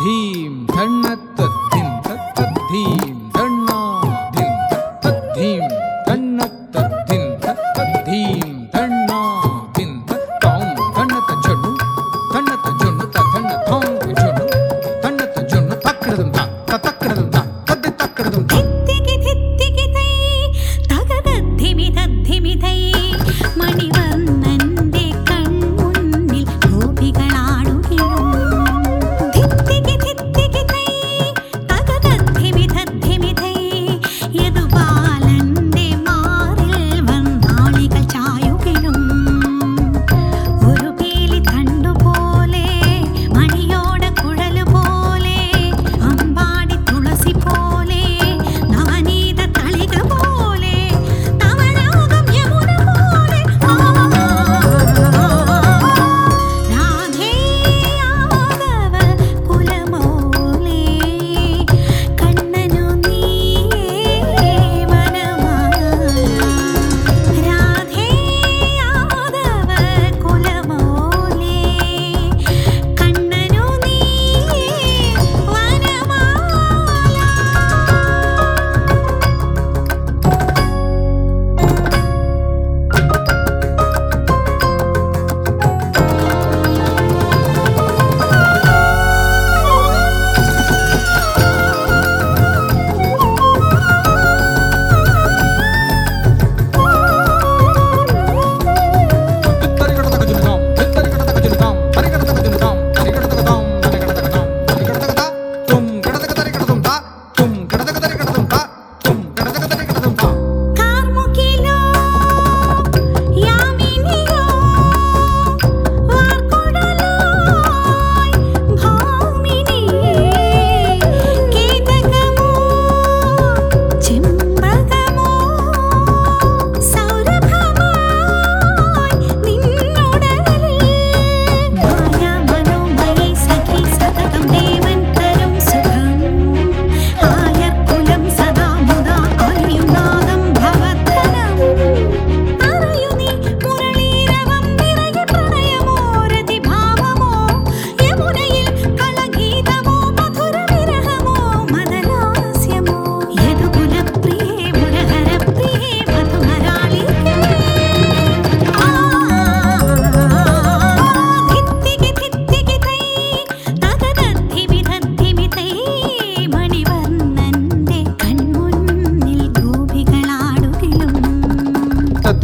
धीं धण्णत्तद्धीं धत्तद्धीं धण्णा धीं धत्तद्धीं धण्णत्तद्धीं धत्तद्धीं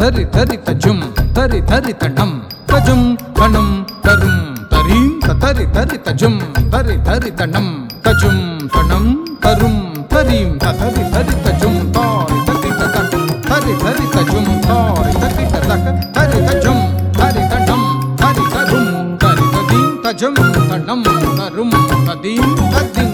தரி தரி தஜும் தரி தரி தடம் தஜும் தனம் தரும் தரீம் தரி தரி தஜும் தரி தரி தனம் தஜும் தனம் தரும் தரீம் தரி தரி தஜும் தாரி தரி ததம் தரி தரி தஜும் தாரி தரி ததக தரி தஜும் தரி தடம் தரி தரும் தரி ததீம் தஜும் தனம் தரும் ததீம் ததீம்